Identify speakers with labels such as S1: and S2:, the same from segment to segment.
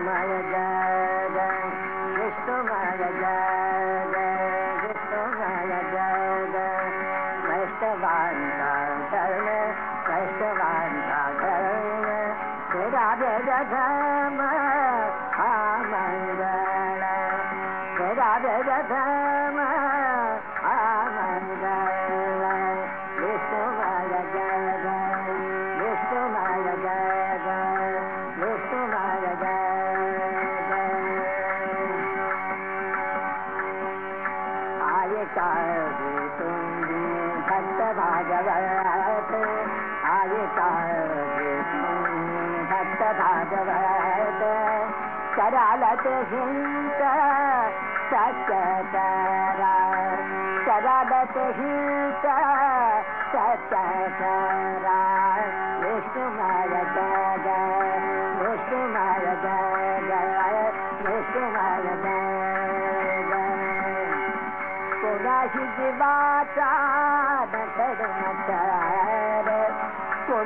S1: Maya Jai Jai, Vishnu Maya Jai Jai, Vishnu Maya Jai Jai, Vaishnavanta Dharma, Vaishnavanta Dharma, Veda Veda Dharma, Amandana, Veda Veda Dharma, जय आए भक्त भागवत आए काहे तुम्ही भक्त भागवत करालत सत्य करा करालत हिंस सत्य करा माता को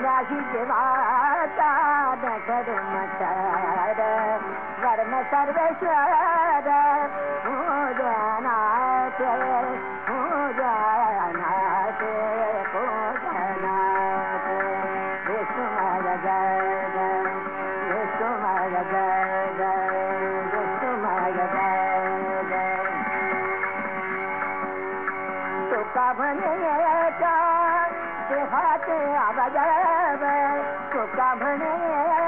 S1: माता वर्म सर्वारा था जा ष भन देते आ बोन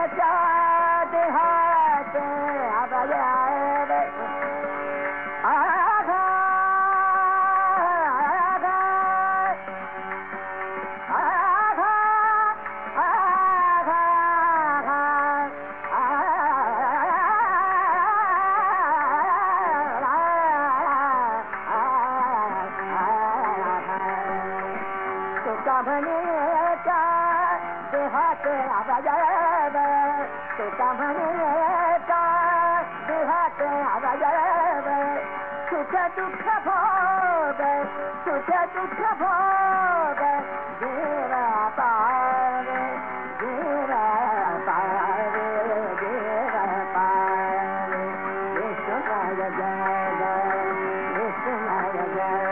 S1: तुका म्हणेचा देहाचे अवयव तुका म्हणेचा देहाचे अवयव सुख दुःख भोग, सुख दुःख भोग, देवा पावे देवा पावे देवा पावे विष्णुमय जय।